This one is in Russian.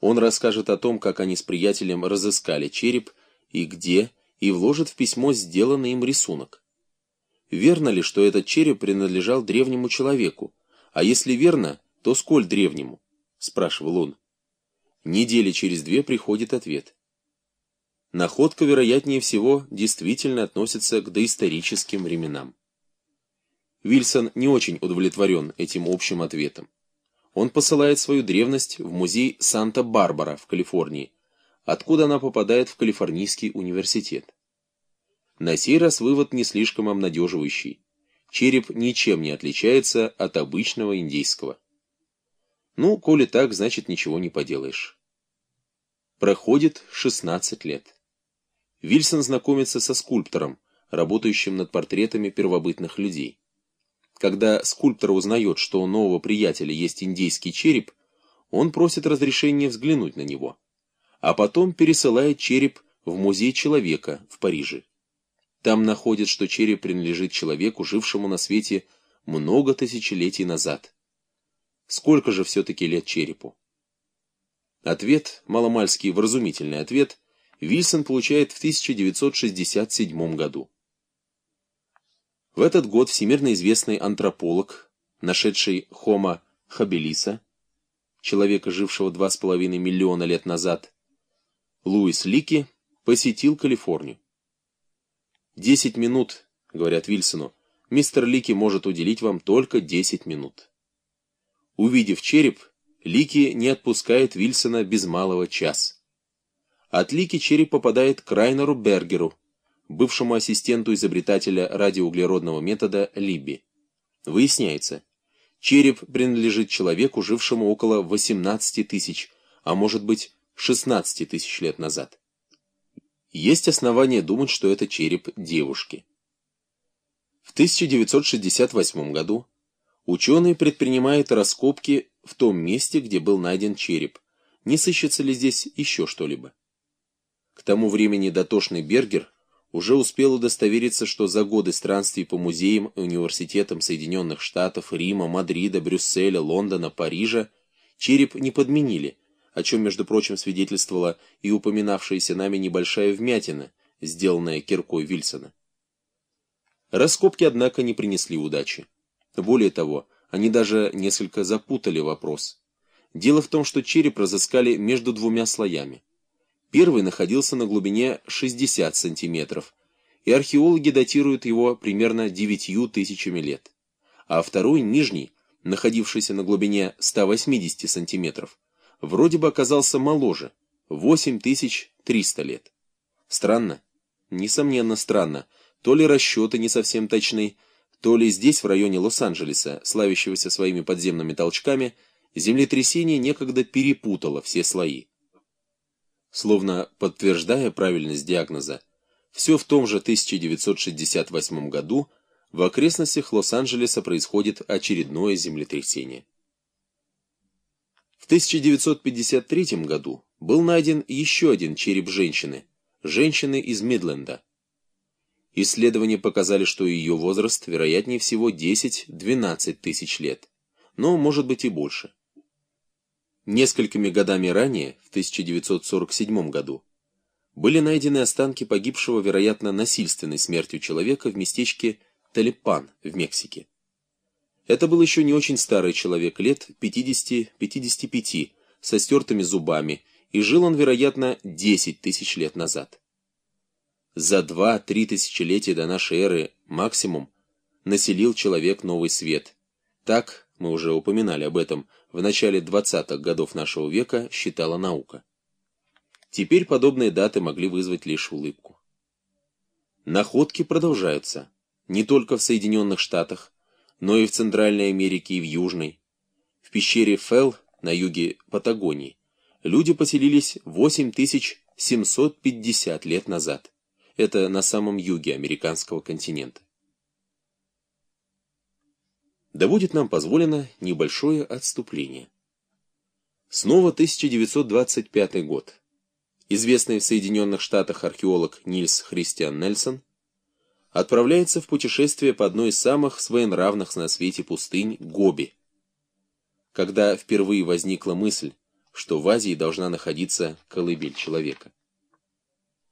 Он расскажет о том, как они с приятелем разыскали череп и где, и вложит в письмо сделанный им рисунок. Верно ли, что этот череп принадлежал древнему человеку? А если верно, то сколь древнему? Спрашивал он. Недели через две приходит ответ. Находка, вероятнее всего, действительно относится к доисторическим временам. Вильсон не очень удовлетворен этим общим ответом. Он посылает свою древность в музей Санта-Барбара в Калифорнии, откуда она попадает в Калифорнийский университет. На сей раз вывод не слишком обнадеживающий. Череп ничем не отличается от обычного индейского. Ну, коли так, значит ничего не поделаешь. Проходит 16 лет. Вильсон знакомится со скульптором, работающим над портретами первобытных людей. Когда скульптор узнает, что у нового приятеля есть индейский череп, он просит разрешения взглянуть на него, а потом пересылает череп в музей человека в Париже. Там находит, что череп принадлежит человеку, жившему на свете много тысячелетий назад. Сколько же все-таки лет черепу? Ответ, маломальский вразумительный ответ, Вильсон получает в 1967 году. В этот год всемирно известный антрополог, нашедший Homo habilis, человека, жившего 2,5 миллиона лет назад, Луис Лики, посетил Калифорнию. «Десять минут», — говорят Вильсону, — «мистер Лики может уделить вам только десять минут». Увидев череп, Лики не отпускает Вильсона без малого час. От Лики череп попадает к Райнеру Бергеру, бывшему ассистенту изобретателя радиоуглеродного метода Либби. Выясняется, череп принадлежит человеку, жившему около 18 тысяч, а может быть 16 тысяч лет назад. Есть основания думать, что это череп девушки. В 1968 году ученые предпринимают раскопки в том месте, где был найден череп. Не сыщется ли здесь еще что-либо? К тому времени дотошный Бергер уже успел удостовериться, что за годы странствий по музеям и университетам Соединенных Штатов, Рима, Мадрида, Брюсселя, Лондона, Парижа череп не подменили, о чем, между прочим, свидетельствовала и упоминавшаяся нами небольшая вмятина, сделанная киркой Вильсона. Раскопки, однако, не принесли удачи. Более того, они даже несколько запутали вопрос. Дело в том, что череп разыскали между двумя слоями. Первый находился на глубине 60 сантиметров, и археологи датируют его примерно 9 тысячами лет. А второй, нижний, находившийся на глубине 180 сантиметров, вроде бы оказался моложе, 8300 лет. Странно? Несомненно, странно. То ли расчеты не совсем точны, то ли здесь, в районе Лос-Анджелеса, славящегося своими подземными толчками, землетрясение некогда перепутало все слои. Словно подтверждая правильность диагноза, все в том же 1968 году в окрестностях Лос-Анджелеса происходит очередное землетрясение. В 1953 году был найден еще один череп женщины, женщины из Мидленда. Исследования показали, что ее возраст, вероятнее всего, 10-12 тысяч лет, но может быть и больше. Несколькими годами ранее, в 1947 году, были найдены останки погибшего, вероятно, насильственной смертью человека в местечке Талипан в Мексике. Это был еще не очень старый человек, лет 50-55, со стертыми зубами, и жил он, вероятно, 10 тысяч лет назад. За 2-3 тысячелетия до нашей эры максимум населил человек новый свет. Так, мы уже упоминали об этом, в начале 20-х годов нашего века считала наука. Теперь подобные даты могли вызвать лишь улыбку. Находки продолжаются, не только в Соединенных Штатах, но и в Центральной Америке и в Южной. В пещере Фелл на юге Патагонии люди поселились 8750 лет назад. Это на самом юге американского континента. Да будет нам позволено небольшое отступление. Снова 1925 год. Известный в Соединенных Штатах археолог Нильс Христиан Нельсон отправляется в путешествие по одной из самых своенравных на свете пустынь Гоби. Когда впервые возникла мысль, что в Азии должна находиться колыбель человека.